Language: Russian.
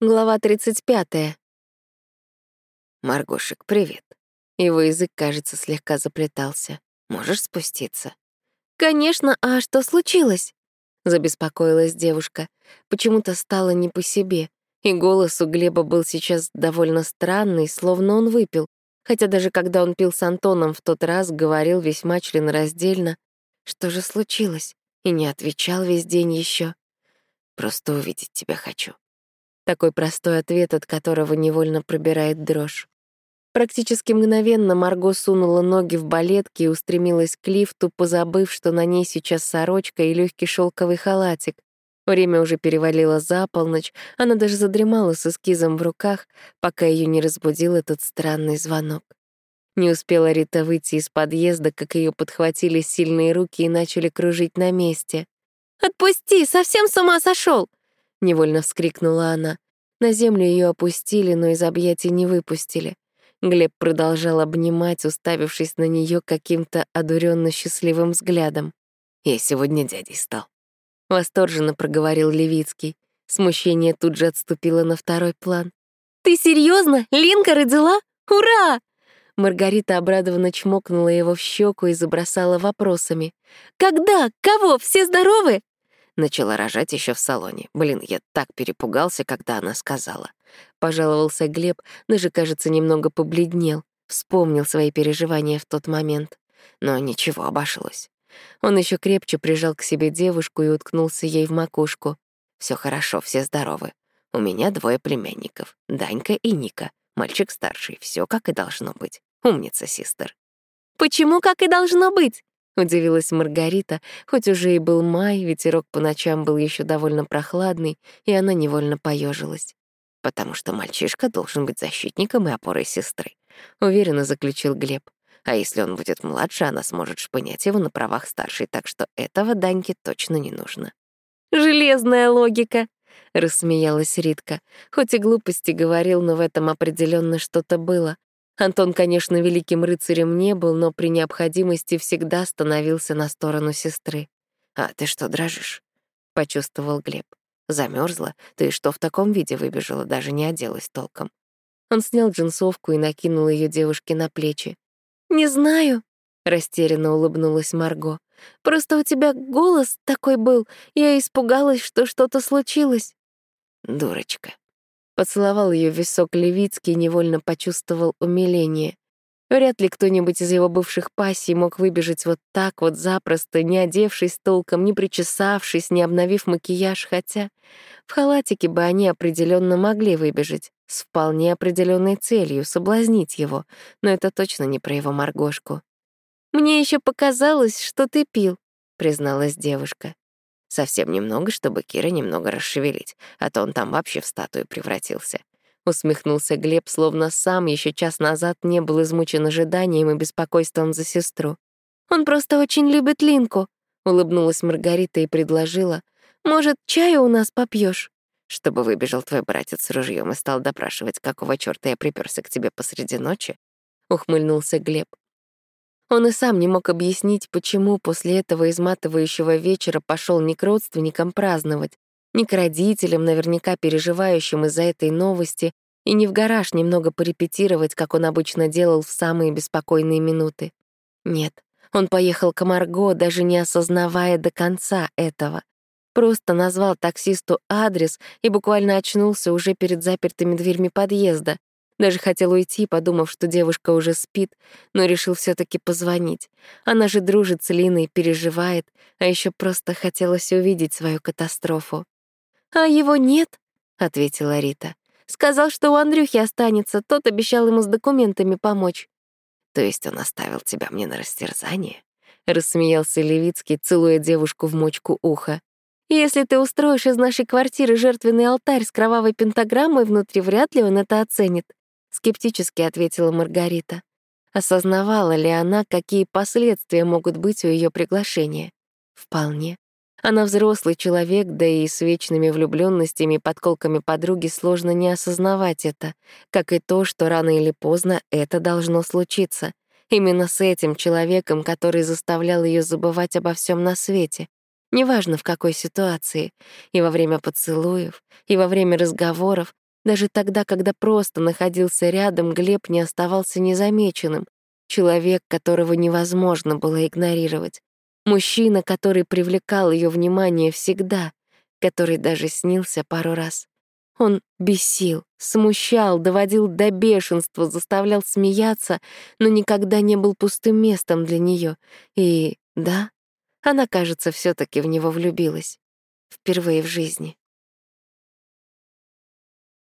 Глава 35. Маргошек, привет. Его язык, кажется, слегка заплетался. Можешь спуститься? Конечно, а что случилось? Забеспокоилась девушка. Почему-то стало не по себе. И голос у Глеба был сейчас довольно странный, словно он выпил. Хотя даже когда он пил с Антоном в тот раз, говорил весьма членораздельно. Что же случилось? И не отвечал весь день еще. Просто увидеть тебя хочу. Такой простой ответ, от которого невольно пробирает дрожь. Практически мгновенно Марго сунула ноги в балетки и устремилась к лифту, позабыв, что на ней сейчас сорочка и легкий шелковый халатик. Время уже перевалило за полночь, она даже задремала с эскизом в руках, пока ее не разбудил этот странный звонок. Не успела Рита выйти из подъезда, как ее подхватили сильные руки и начали кружить на месте. «Отпусти! Совсем с ума сошел! Невольно вскрикнула она. На землю ее опустили, но из объятий не выпустили. Глеб продолжал обнимать, уставившись на нее каким-то одуренно счастливым взглядом. «Я сегодня дядей стал», — восторженно проговорил Левицкий. Смущение тут же отступило на второй план. «Ты серьезно? Линка родила? Ура!» Маргарита обрадованно чмокнула его в щеку и забросала вопросами. «Когда? Кого? Все здоровы?» Начала рожать еще в салоне. Блин, я так перепугался, когда она сказала. Пожаловался Глеб, даже, кажется, немного побледнел. Вспомнил свои переживания в тот момент. Но ничего, обошлось. Он еще крепче прижал к себе девушку и уткнулся ей в макушку. Все хорошо, все здоровы. У меня двое племянников, Данька и Ника. Мальчик старший, все как и должно быть. Умница, систер. «Почему как и должно быть?» Удивилась Маргарита, хоть уже и был май, ветерок по ночам был еще довольно прохладный, и она невольно поежилась. «Потому что мальчишка должен быть защитником и опорой сестры», — уверенно заключил Глеб. «А если он будет младше, она сможет шпынять его на правах старшей, так что этого Даньке точно не нужно». «Железная логика», — рассмеялась Ритка. Хоть и глупости говорил, но в этом определенно что-то было. Антон, конечно, великим рыцарем не был, но при необходимости всегда становился на сторону сестры. «А ты что, дрожишь?» — почувствовал Глеб. Замерзла? Ты что в таком виде выбежала, даже не оделась толком?» Он снял джинсовку и накинул ее девушке на плечи. «Не знаю», — растерянно улыбнулась Марго. «Просто у тебя голос такой был, я испугалась, что что-то случилось». «Дурочка», Поцеловал ее в висок Левицкий и невольно почувствовал умиление. Вряд ли кто-нибудь из его бывших пассий мог выбежать вот так вот запросто, не одевшись толком, не причесавшись, не обновив макияж, хотя в халатике бы они определенно могли выбежать, с вполне определенной целью — соблазнить его, но это точно не про его моргошку. «Мне еще показалось, что ты пил», — призналась девушка. Совсем немного, чтобы Кира немного расшевелить, а то он там вообще в статую превратился. Усмехнулся Глеб, словно сам еще час назад не был измучен ожиданием и беспокойством за сестру. «Он просто очень любит Линку», — улыбнулась Маргарита и предложила. «Может, чаю у нас попьешь? Чтобы выбежал твой братец с ружьем и стал допрашивать, какого чёрта я приперся к тебе посреди ночи?» — ухмыльнулся Глеб. Он и сам не мог объяснить, почему после этого изматывающего вечера пошел не к родственникам праздновать, не к родителям, наверняка переживающим из-за этой новости, и не в гараж немного порепетировать, как он обычно делал в самые беспокойные минуты. Нет, он поехал к Марго, даже не осознавая до конца этого. Просто назвал таксисту адрес и буквально очнулся уже перед запертыми дверьми подъезда. Даже хотел уйти, подумав, что девушка уже спит, но решил все таки позвонить. Она же дружит с Линой, переживает, а еще просто хотелось увидеть свою катастрофу. «А его нет», — ответила Рита. «Сказал, что у Андрюхи останется, тот обещал ему с документами помочь». «То есть он оставил тебя мне на растерзание?» — рассмеялся Левицкий, целуя девушку в мочку уха. «Если ты устроишь из нашей квартиры жертвенный алтарь с кровавой пентаграммой внутри, вряд ли он это оценит. — скептически ответила Маргарита. Осознавала ли она, какие последствия могут быть у ее приглашения? Вполне. Она взрослый человек, да и с вечными влюбленностями и подколками подруги сложно не осознавать это, как и то, что рано или поздно это должно случиться. Именно с этим человеком, который заставлял ее забывать обо всем на свете. Неважно, в какой ситуации. И во время поцелуев, и во время разговоров, Даже тогда, когда просто находился рядом, Глеб не оставался незамеченным. Человек, которого невозможно было игнорировать. Мужчина, который привлекал ее внимание всегда, который даже снился пару раз. Он бесил, смущал, доводил до бешенства, заставлял смеяться, но никогда не был пустым местом для нее. И да, она, кажется, все таки в него влюбилась. Впервые в жизни.